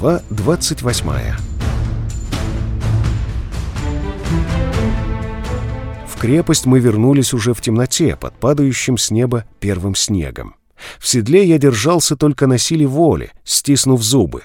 Глава 28 В крепость мы вернулись уже в темноте, под падающим с неба первым снегом. В седле я держался только на силе воли, стиснув зубы.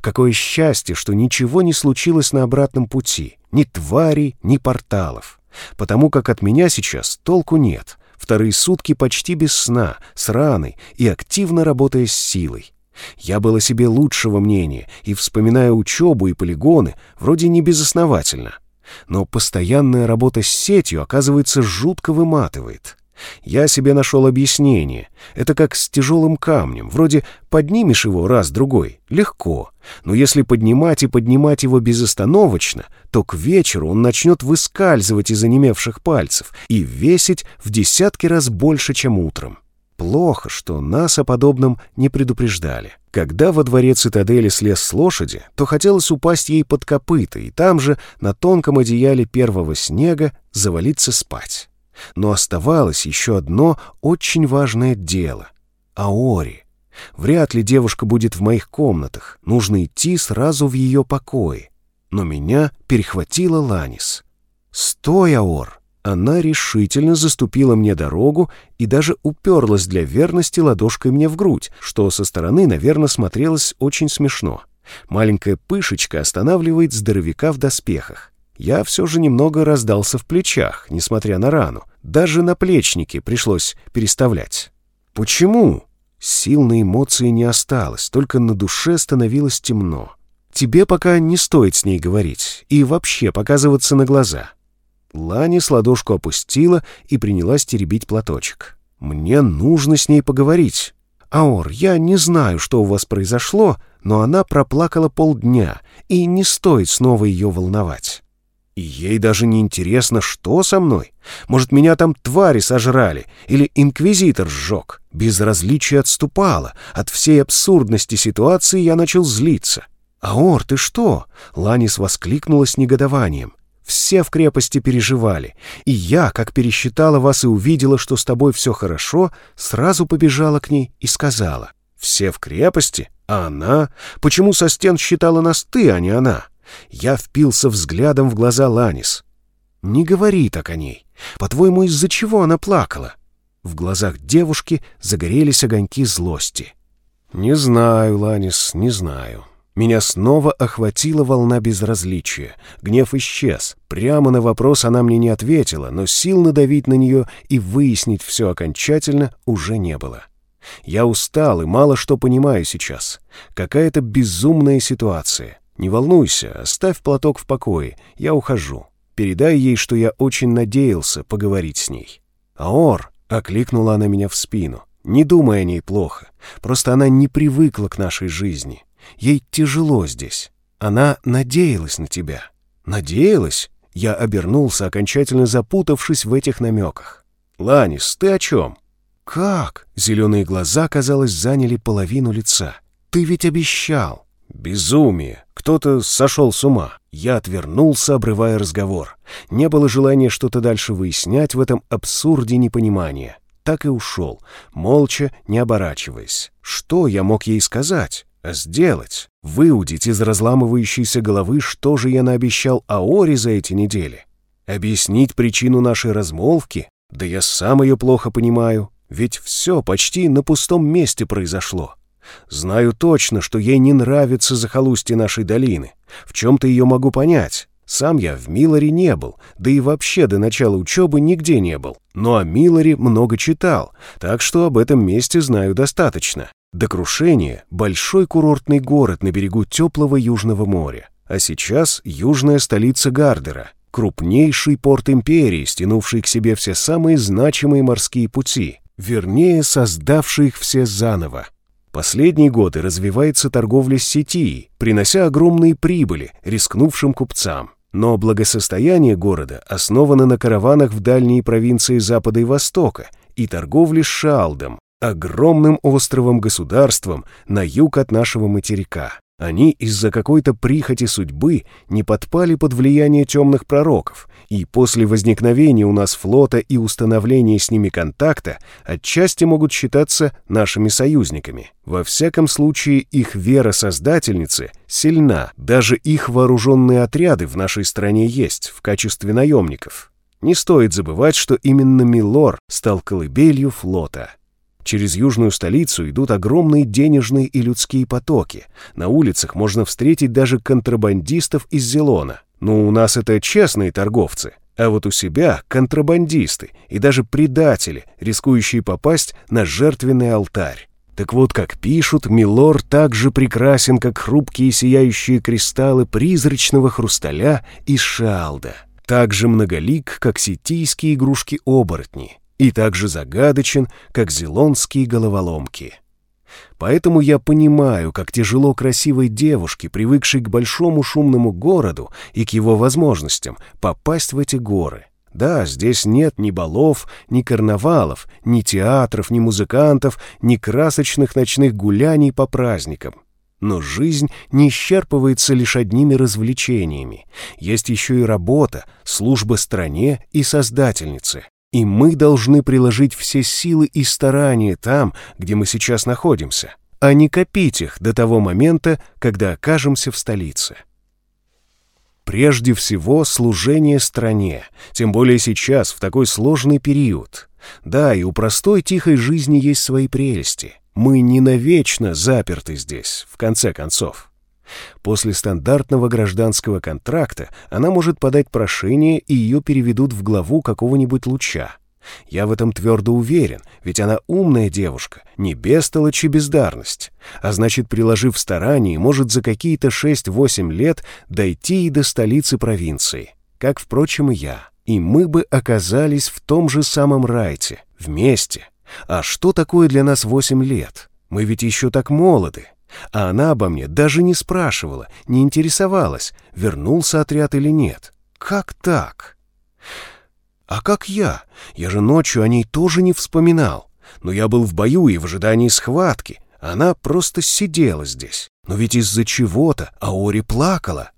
Какое счастье, что ничего не случилось на обратном пути, ни тварей, ни порталов. Потому как от меня сейчас толку нет. Вторые сутки почти без сна, с раной и активно работая с силой. Я был о себе лучшего мнения и, вспоминая учебу и полигоны, вроде не безосновательно. Но постоянная работа с сетью, оказывается, жутко выматывает. Я себе нашел объяснение. Это как с тяжелым камнем. Вроде поднимешь его раз-другой, легко. Но если поднимать и поднимать его безостановочно, то к вечеру он начнет выскальзывать из онемевших пальцев и весить в десятки раз больше, чем утром. Плохо, что нас о подобном не предупреждали. Когда во дворе цитадели слез с лошади, то хотелось упасть ей под копыта и там же, на тонком одеяле первого снега, завалиться спать. Но оставалось еще одно очень важное дело — Аори. Вряд ли девушка будет в моих комнатах, нужно идти сразу в ее покое. Но меня перехватила Ланис. «Стой, Аор!» Она решительно заступила мне дорогу и даже уперлась для верности ладошкой мне в грудь, что со стороны, наверное, смотрелось очень смешно. Маленькая пышечка останавливает здоровяка в доспехах. Я все же немного раздался в плечах, несмотря на рану. Даже наплечники пришлось переставлять. Почему? Сил на эмоции не осталось, только на душе становилось темно. Тебе пока не стоит с ней говорить и вообще показываться на глаза. Ланис ладошку опустила и принялась теребить платочек. «Мне нужно с ней поговорить. Аор, я не знаю, что у вас произошло, но она проплакала полдня, и не стоит снова ее волновать. И ей даже не интересно, что со мной. Может, меня там твари сожрали или инквизитор сжег. Безразличие отступало. От всей абсурдности ситуации я начал злиться. «Аор, ты что?» — Ланис воскликнула с негодованием. Все в крепости переживали, и я, как пересчитала вас и увидела, что с тобой все хорошо, сразу побежала к ней и сказала. «Все в крепости? А она? Почему со стен считала нас ты, а не она?» Я впился взглядом в глаза Ланис. «Не говори так о ней. По-твоему, из-за чего она плакала?» В глазах девушки загорелись огоньки злости. «Не знаю, Ланис, не знаю. Меня снова охватила волна безразличия. Гнев исчез. Прямо на вопрос она мне не ответила, но сил надавить на нее и выяснить все окончательно уже не было. Я устал и мало что понимаю сейчас. Какая-то безумная ситуация. Не волнуйся, оставь платок в покое, я ухожу. Передай ей, что я очень надеялся поговорить с ней. «Аор!» — окликнула она меня в спину. «Не думай о ней плохо. Просто она не привыкла к нашей жизни. Ей тяжело здесь. Она надеялась на тебя. Надеялась? Я обернулся, окончательно запутавшись в этих намеках. «Ланис, ты о чем?» «Как?» Зеленые глаза, казалось, заняли половину лица. «Ты ведь обещал!» «Безумие! Кто-то сошел с ума!» Я отвернулся, обрывая разговор. Не было желания что-то дальше выяснять в этом абсурде непонимания. Так и ушел, молча, не оборачиваясь. Что я мог ей сказать? Сделать, выудить из разламывающейся головы, что же я наобещал Аоре за эти недели. Объяснить причину нашей размолвки? Да я сам ее плохо понимаю, ведь все почти на пустом месте произошло. Знаю точно, что ей не нравится захолустье нашей долины. В чем-то ее могу понять. Сам я в Милоре не был, да и вообще до начала учебы нигде не был. Но о Милоре много читал, так что об этом месте знаю достаточно. До крушения — большой курортный город на берегу теплого Южного моря. А сейчас южная столица Гардера, крупнейший порт империи, стянувший к себе все самые значимые морские пути, вернее, создавший их все заново. Последние годы развивается торговля с сети, принося огромные прибыли рискнувшим купцам. Но благосостояние города основано на караванах в дальние провинции Запада и Востока и торговле с Шалдом, огромным островом-государством на юг от нашего материка. Они из-за какой-то прихоти судьбы не подпали под влияние темных пророков, и после возникновения у нас флота и установления с ними контакта отчасти могут считаться нашими союзниками. Во всяком случае, их вера Создательницы сильна, даже их вооруженные отряды в нашей стране есть в качестве наемников. Не стоит забывать, что именно Милор стал колыбелью флота. Через южную столицу идут огромные денежные и людские потоки. На улицах можно встретить даже контрабандистов из Зелона. Но у нас это честные торговцы, а вот у себя контрабандисты и даже предатели, рискующие попасть на жертвенный алтарь. Так вот, как пишут, Милор так же прекрасен, как хрупкие сияющие кристаллы призрачного хрусталя из шалда. Так же многолик, как сетийские игрушки-оборотни и так же загадочен, как зелонские головоломки. Поэтому я понимаю, как тяжело красивой девушке, привыкшей к большому шумному городу и к его возможностям, попасть в эти горы. Да, здесь нет ни балов, ни карнавалов, ни театров, ни музыкантов, ни красочных ночных гуляний по праздникам. Но жизнь не исчерпывается лишь одними развлечениями. Есть еще и работа, служба стране и создательнице. И мы должны приложить все силы и старания там, где мы сейчас находимся, а не копить их до того момента, когда окажемся в столице. Прежде всего, служение стране, тем более сейчас, в такой сложный период. Да, и у простой тихой жизни есть свои прелести. Мы не навечно заперты здесь, в конце концов. После стандартного гражданского контракта она может подать прошение, и ее переведут в главу какого-нибудь луча. Я в этом твердо уверен, ведь она умная девушка, не бестолочь и бездарность. А значит, приложив старания, может за какие-то 6-8 лет дойти и до столицы провинции. Как, впрочем, и я. И мы бы оказались в том же самом райте, вместе. А что такое для нас 8 лет? Мы ведь еще так молоды. А она обо мне даже не спрашивала, не интересовалась, вернулся отряд или нет. Как так? А как я? Я же ночью о ней тоже не вспоминал. Но я был в бою и в ожидании схватки. Она просто сидела здесь. Но ведь из-за чего-то Аори плакала.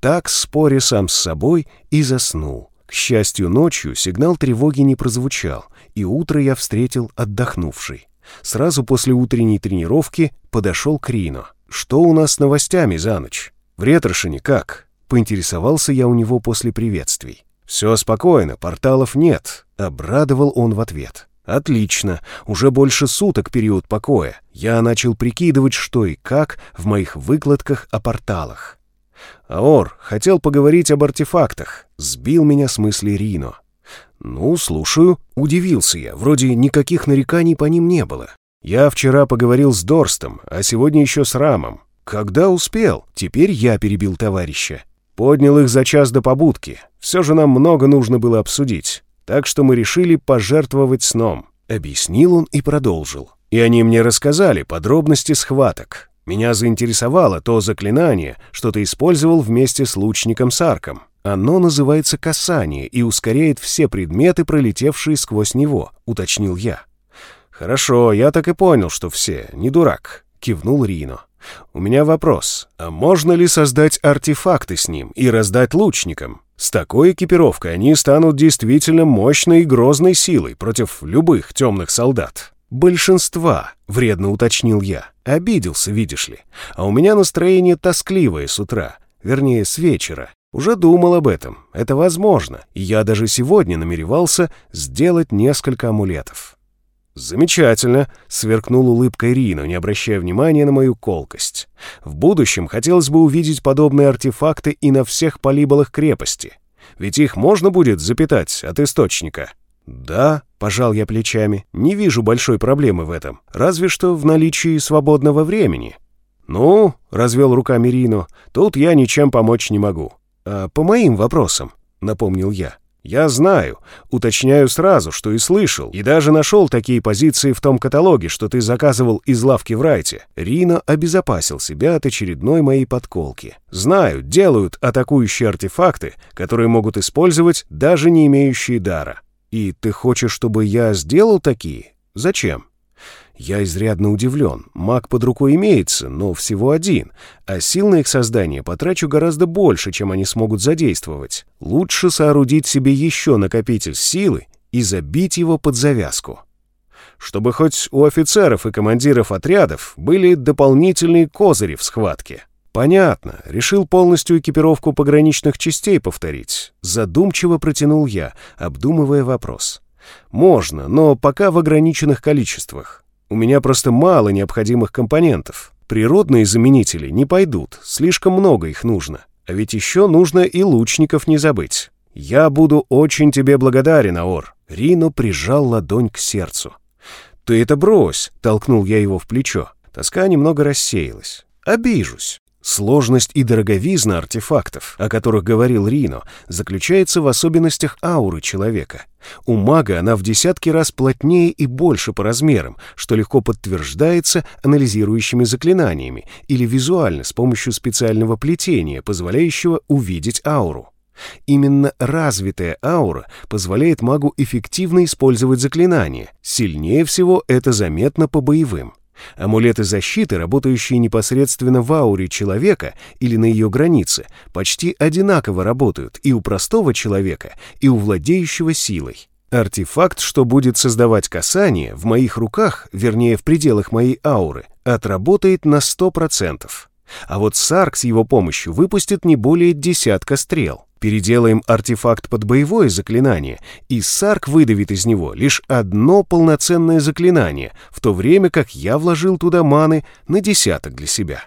Так, споря сам с собой, и заснул. К счастью, ночью сигнал тревоги не прозвучал, и утро я встретил отдохнувший. Сразу после утренней тренировки подошел к Рино. «Что у нас с новостями за ночь? В Ретрошине как?» Поинтересовался я у него после приветствий. «Все спокойно, порталов нет», — обрадовал он в ответ. «Отлично. Уже больше суток период покоя. Я начал прикидывать, что и как в моих выкладках о порталах». «Аор, хотел поговорить об артефактах», — сбил меня с мысли Рино. «Ну, слушаю». Удивился я, вроде никаких нареканий по ним не было. Я вчера поговорил с Дорстом, а сегодня еще с Рамом. Когда успел? Теперь я перебил товарища. Поднял их за час до побудки. Все же нам много нужно было обсудить. Так что мы решили пожертвовать сном. Объяснил он и продолжил. И они мне рассказали подробности схваток. Меня заинтересовало то заклинание, что ты использовал вместе с лучником Сарком. Оно называется касание и ускоряет все предметы, пролетевшие сквозь него, уточнил я. Хорошо, я так и понял, что все, не дурак, кивнул Рино. У меня вопрос. А можно ли создать артефакты с ним и раздать лучникам? С такой экипировкой они станут действительно мощной и грозной силой против любых темных солдат. «Большинства», — вредно уточнил я. Обиделся, видишь ли. А у меня настроение тоскливое с утра, вернее, с вечера. Уже думал об этом, это возможно, и я даже сегодня намеревался сделать несколько амулетов. «Замечательно», — сверкнул улыбкой Рино, не обращая внимания на мою колкость. «В будущем хотелось бы увидеть подобные артефакты и на всех полиболах крепости. Ведь их можно будет запитать от источника». «Да», — пожал я плечами, — «не вижу большой проблемы в этом, разве что в наличии свободного времени». «Ну», — развел руками Рино, — «тут я ничем помочь не могу. «А по моим вопросам», — напомнил я. «Я знаю, уточняю сразу, что и слышал, и даже нашел такие позиции в том каталоге, что ты заказывал из лавки в Райте». Рино обезопасил себя от очередной моей подколки. «Знаю, делают атакующие артефакты, которые могут использовать даже не имеющие дара. И ты хочешь, чтобы я сделал такие? Зачем?» Я изрядно удивлен. Маг под рукой имеется, но всего один, а сил на их создание потрачу гораздо больше, чем они смогут задействовать. Лучше соорудить себе еще накопитель силы и забить его под завязку. Чтобы хоть у офицеров и командиров отрядов были дополнительные козыри в схватке. Понятно, решил полностью экипировку пограничных частей повторить. Задумчиво протянул я, обдумывая вопрос. Можно, но пока в ограниченных количествах. У меня просто мало необходимых компонентов. Природные заменители не пойдут, слишком много их нужно. А ведь еще нужно и лучников не забыть. Я буду очень тебе благодарен, Аор. Рино прижал ладонь к сердцу. «Ты это брось!» — толкнул я его в плечо. Тоска немного рассеялась. «Обижусь. Сложность и дороговизна артефактов, о которых говорил Рино, заключается в особенностях ауры человека. У мага она в десятки раз плотнее и больше по размерам, что легко подтверждается анализирующими заклинаниями или визуально с помощью специального плетения, позволяющего увидеть ауру. Именно развитая аура позволяет магу эффективно использовать заклинания. Сильнее всего это заметно по боевым. Амулеты защиты, работающие непосредственно в ауре человека или на ее границе, почти одинаково работают и у простого человека, и у владеющего силой. Артефакт, что будет создавать касание, в моих руках, вернее в пределах моей ауры, отработает на 100%. А вот Сарк с его помощью выпустит не более десятка стрел. Переделаем артефакт под боевое заклинание, и Сарк выдавит из него лишь одно полноценное заклинание, в то время как я вложил туда маны на десяток для себя.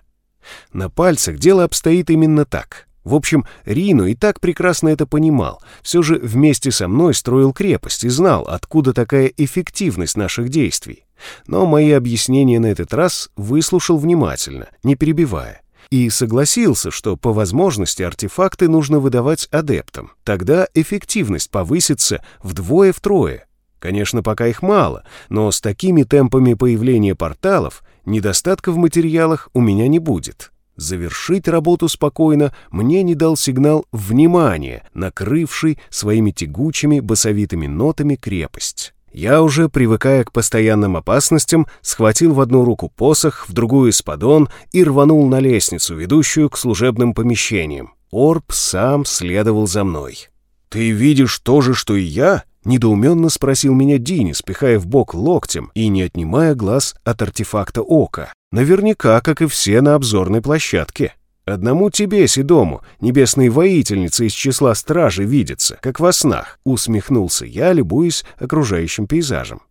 На пальцах дело обстоит именно так. В общем, Рино и так прекрасно это понимал, все же вместе со мной строил крепость и знал, откуда такая эффективность наших действий. Но мои объяснения на этот раз выслушал внимательно, не перебивая и согласился, что по возможности артефакты нужно выдавать адептам. Тогда эффективность повысится вдвое-втрое. Конечно, пока их мало, но с такими темпами появления порталов недостатка в материалах у меня не будет. Завершить работу спокойно мне не дал сигнал внимания, накрывший своими тягучими басовитыми нотами крепость. Я уже, привыкая к постоянным опасностям, схватил в одну руку посох, в другую спадон и рванул на лестницу, ведущую к служебным помещениям. Орб сам следовал за мной. «Ты видишь то же, что и я?» — недоуменно спросил меня Дини, спихая в бок локтем и не отнимая глаз от артефакта ока. Наверняка, как и все на обзорной площадке. «Одному тебе, Седому, небесные воительницы из числа стражи видятся, как во снах», — усмехнулся я, любуясь окружающим пейзажем.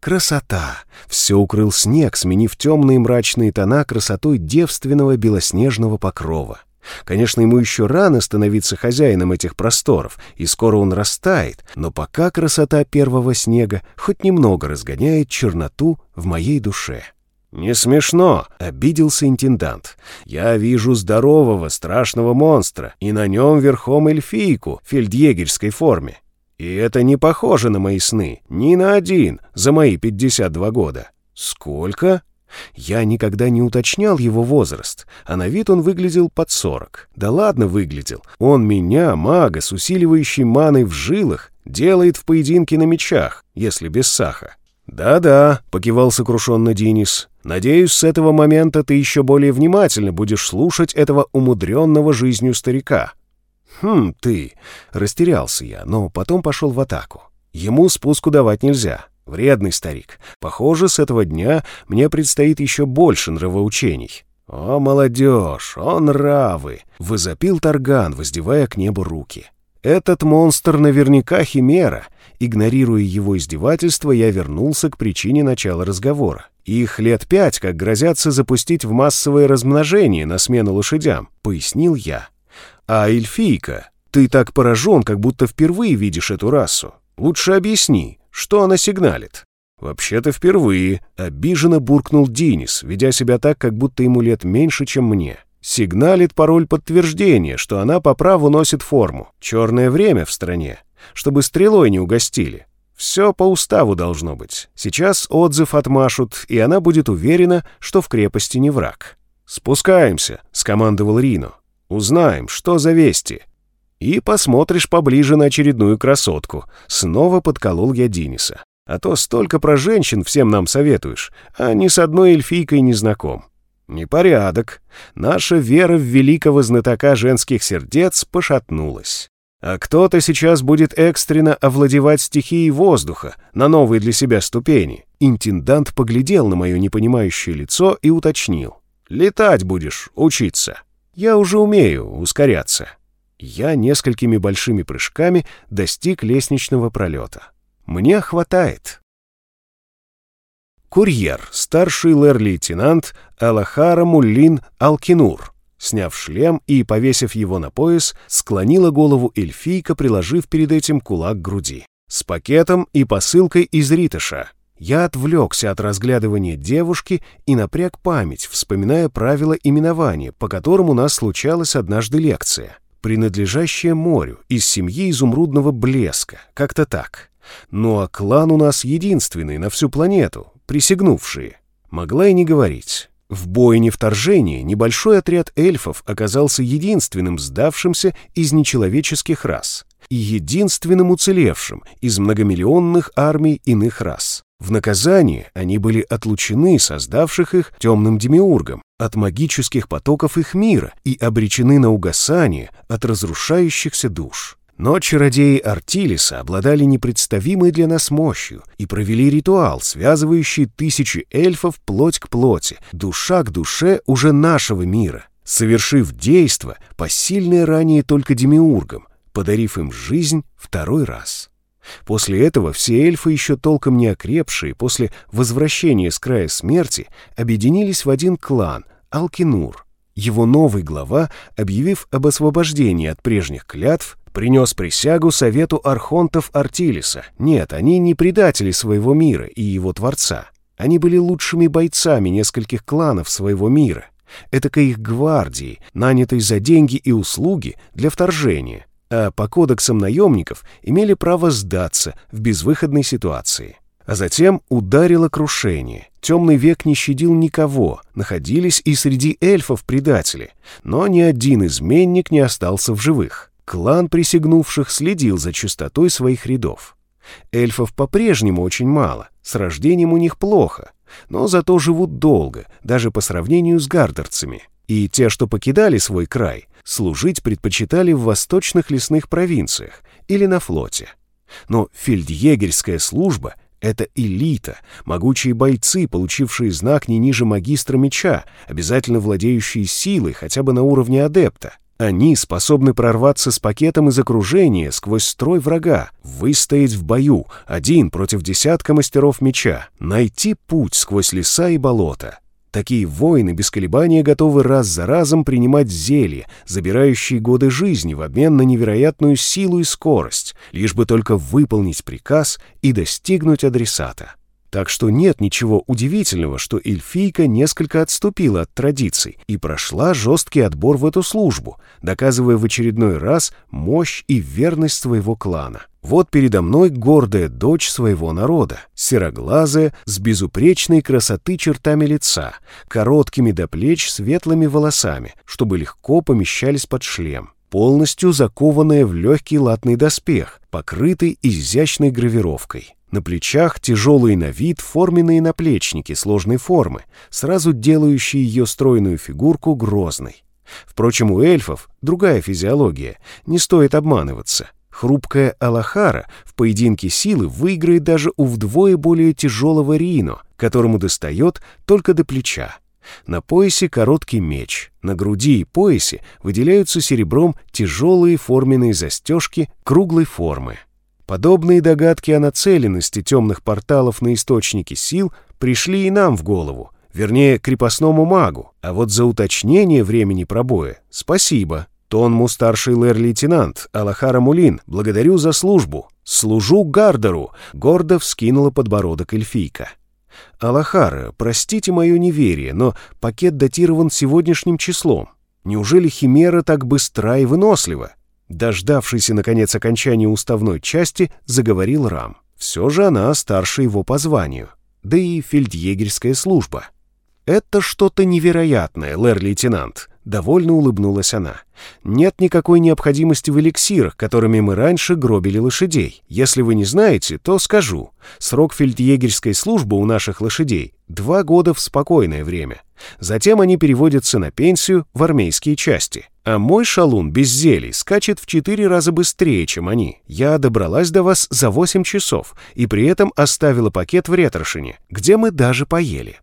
Красота! Все укрыл снег, сменив темные мрачные тона красотой девственного белоснежного покрова. Конечно, ему еще рано становиться хозяином этих просторов, и скоро он растает, но пока красота первого снега хоть немного разгоняет черноту в моей душе. «Не смешно», — обиделся интендант. «Я вижу здорового, страшного монстра, и на нем верхом эльфийку в фельдъегерской форме. И это не похоже на мои сны, ни на один, за мои 52 года». «Сколько?» Я никогда не уточнял его возраст, а на вид он выглядел под сорок. Да ладно выглядел. Он меня, мага, с усиливающей маной в жилах, делает в поединке на мечах, если без саха. «Да-да», — покивал сокрушенно Динис. «Надеюсь, с этого момента ты еще более внимательно будешь слушать этого умудренного жизнью старика». «Хм, ты...» — растерялся я, но потом пошел в атаку. Ему спуску давать нельзя. Вредный старик. Похоже, с этого дня мне предстоит еще больше нравоучений. «О, молодежь! О, нравы!» — возопил Тарган, воздевая к небу руки. «Этот монстр наверняка химера, Игнорируя его издевательство, я вернулся к причине начала разговора. «Их лет пять, как грозятся запустить в массовое размножение на смену лошадям», — пояснил я. «А эльфийка, ты так поражен, как будто впервые видишь эту расу. Лучше объясни, что она сигналит?» «Вообще-то впервые», — обиженно буркнул Динис, ведя себя так, как будто ему лет меньше, чем мне. «Сигналит пароль подтверждения, что она по праву носит форму. Черное время в стране чтобы стрелой не угостили. Все по уставу должно быть. Сейчас отзыв отмашут, и она будет уверена, что в крепости не враг. «Спускаемся», — скомандовал Рино. «Узнаем, что за вести». «И посмотришь поближе на очередную красотку», — снова подколол я Диниса. А то столько про женщин всем нам советуешь, а ни с одной эльфийкой не знаком. Непорядок. Наша вера в великого знатока женских сердец пошатнулась. А кто-то сейчас будет экстренно овладевать стихией воздуха на новые для себя ступени. Интендант поглядел на мое непонимающее лицо и уточнил. «Летать будешь, учиться. Я уже умею ускоряться». Я несколькими большими прыжками достиг лестничного пролета. Мне хватает. Курьер, старший лэр-лейтенант Алахара Муллин Алкинур, сняв шлем и повесив его на пояс, склонила голову эльфийка, приложив перед этим кулак к груди. С пакетом и посылкой из Ритыша. Я отвлекся от разглядывания девушки и напряг память, вспоминая правила именования, по которым у нас случалась однажды лекция. Принадлежащая морю, из семьи изумрудного блеска, как-то так. Ну а клан у нас единственный на всю планету, присягнувшие. Могла и не говорить. В бойне вторжения небольшой отряд эльфов оказался единственным сдавшимся из нечеловеческих рас и единственным уцелевшим из многомиллионных армий иных рас. В наказание они были отлучены создавших их темным демиургом от магических потоков их мира и обречены на угасание от разрушающихся душ. Но чародеи Артилиса обладали непредставимой для нас мощью и провели ритуал, связывающий тысячи эльфов плоть к плоти, душа к душе уже нашего мира, совершив действо, посильное ранее только демиургам, подарив им жизнь второй раз. После этого все эльфы, еще толком не окрепшие, после возвращения с края смерти, объединились в один клан — Алкинур. Его новый глава, объявив об освобождении от прежних клятв, принес присягу совету архонтов Артилиса. Нет, они не предатели своего мира и его творца. Они были лучшими бойцами нескольких кланов своего мира. Этакой их гвардии, нанятой за деньги и услуги для вторжения, а по кодексам наемников имели право сдаться в безвыходной ситуации. А затем ударило крушение. Темный век не щадил никого, находились и среди эльфов предатели, но ни один изменник не остался в живых. Клан присягнувших следил за чистотой своих рядов. Эльфов по-прежнему очень мало, с рождением у них плохо, но зато живут долго, даже по сравнению с гардерцами. И те, что покидали свой край, служить предпочитали в восточных лесных провинциях или на флоте. Но фельдъегерская служба — это элита, могучие бойцы, получившие знак не ниже магистра меча, обязательно владеющие силой хотя бы на уровне адепта. Они способны прорваться с пакетом из окружения сквозь строй врага, выстоять в бою, один против десятка мастеров меча, найти путь сквозь леса и болота. Такие воины без колебания готовы раз за разом принимать зелья, забирающие годы жизни в обмен на невероятную силу и скорость, лишь бы только выполнить приказ и достигнуть адресата. Так что нет ничего удивительного, что эльфийка несколько отступила от традиций и прошла жесткий отбор в эту службу, доказывая в очередной раз мощь и верность своего клана. Вот передо мной гордая дочь своего народа, сероглазая, с безупречной красоты чертами лица, короткими до плеч светлыми волосами, чтобы легко помещались под шлем полностью закованная в легкий латный доспех, покрытый изящной гравировкой. На плечах тяжелые на вид форменные наплечники сложной формы, сразу делающие ее стройную фигурку грозной. Впрочем, у эльфов другая физиология, не стоит обманываться. Хрупкая Алахара в поединке силы выиграет даже у вдвое более тяжелого Рино, которому достает только до плеча. На поясе короткий меч, на груди и поясе выделяются серебром тяжелые форменные застежки круглой формы. Подобные догадки о нацеленности темных порталов на источники сил пришли и нам в голову, вернее, крепостному магу. А вот за уточнение времени пробоя спасибо. Тонму старший лэр-лейтенант Алахара Мулин, благодарю за службу. Служу Гардеру, гордо вскинула подбородок эльфийка. Алахара, простите мое неверие, но пакет датирован сегодняшним числом. Неужели Химера так быстра и вынослива? Дождавшийся, наконец, окончания уставной части, заговорил Рам. Все же она старше его по званию, да и фельдъегерская служба. «Это что-то невероятное, лэр-лейтенант», — довольно улыбнулась она. «Нет никакой необходимости в эликсирах, которыми мы раньше гробили лошадей. Если вы не знаете, то скажу. Срок фельдъегерской службы у наших лошадей — два года в спокойное время. Затем они переводятся на пенсию в армейские части. А мой шалун без зелий скачет в четыре раза быстрее, чем они. Я добралась до вас за восемь часов и при этом оставила пакет в Ретрошине, где мы даже поели».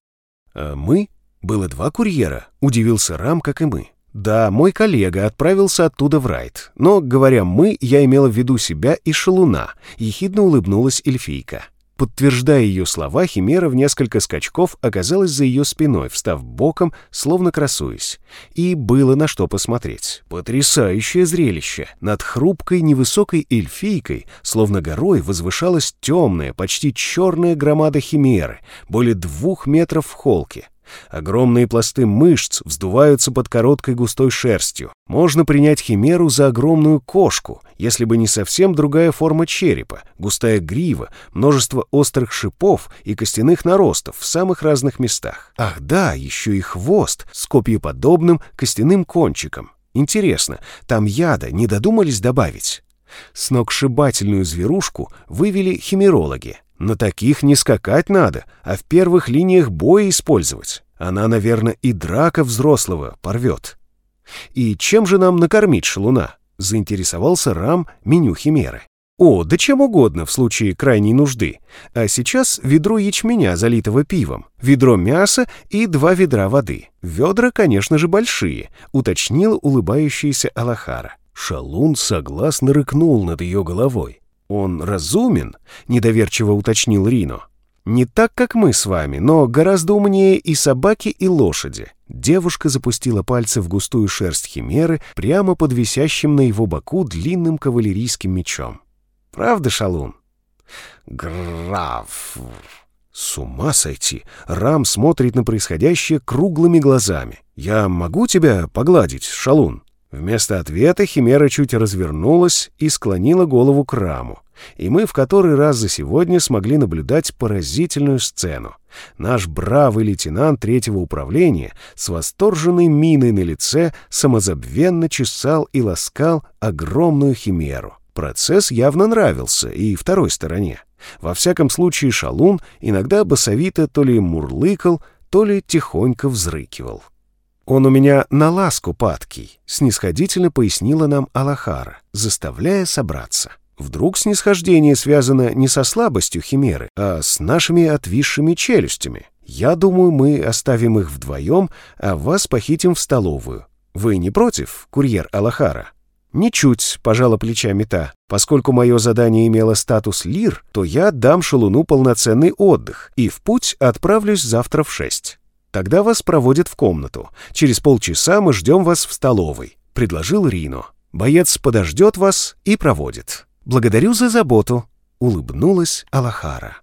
«А мы?» Было два курьера, удивился Рам, как и мы. Да, мой коллега отправился оттуда в Райт, но, говоря «мы», я имела в виду себя и Шалуна, ехидно улыбнулась эльфийка. Подтверждая ее слова, Химера в несколько скачков оказалась за ее спиной, встав боком, словно красуясь. И было на что посмотреть. Потрясающее зрелище! Над хрупкой невысокой эльфийкой, словно горой, возвышалась темная, почти черная громада Химеры, более двух метров в холке. Огромные пласты мышц вздуваются под короткой густой шерстью. Можно принять химеру за огромную кошку, если бы не совсем другая форма черепа, густая грива, множество острых шипов и костяных наростов в самых разных местах. Ах да, еще и хвост с копьеподобным костяным кончиком. Интересно, там яда не додумались добавить? Сногсшибательную зверушку вывели химерологи — на таких не скакать надо, а в первых линиях боя использовать. Она, наверное, и драка взрослого порвет. И чем же нам накормить шалуна? Заинтересовался Рам меню химеры. О, да чем угодно в случае крайней нужды. А сейчас ведро ячменя, залитого пивом, ведро мяса и два ведра воды. Ведра, конечно же, большие, уточнила улыбающаяся Алахара. Шалун согласно рыкнул над ее головой. «Он разумен?» — недоверчиво уточнил Рино. «Не так, как мы с вами, но гораздо умнее и собаки, и лошади». Девушка запустила пальцы в густую шерсть химеры прямо под висящим на его боку длинным кавалерийским мечом. «Правда, шалун?» «Граф!» С ума сойти! Рам смотрит на происходящее круглыми глазами. «Я могу тебя погладить, шалун?» Вместо ответа Химера чуть развернулась и склонила голову к раму. И мы в который раз за сегодня смогли наблюдать поразительную сцену. Наш бравый лейтенант третьего управления с восторженной миной на лице самозабвенно чесал и ласкал огромную химеру. Процесс явно нравился и второй стороне. Во всяком случае, шалун иногда басовито то ли мурлыкал, то ли тихонько взрыкивал. «Он у меня на ласку падкий», — снисходительно пояснила нам Алахара, заставляя собраться. Вдруг снисхождение связано не со слабостью химеры, а с нашими отвисшими челюстями. Я думаю, мы оставим их вдвоем, а вас похитим в столовую. Вы не против, курьер Алахара?» «Ничуть», — пожала плечами та. «Поскольку мое задание имело статус лир, то я дам шалуну полноценный отдых и в путь отправлюсь завтра в шесть». Тогда вас проводят в комнату. Через полчаса мы ждем вас в столовой», — предложил Рино. «Боец подождет вас и проводит. Благодарю за заботу», — улыбнулась Алахара.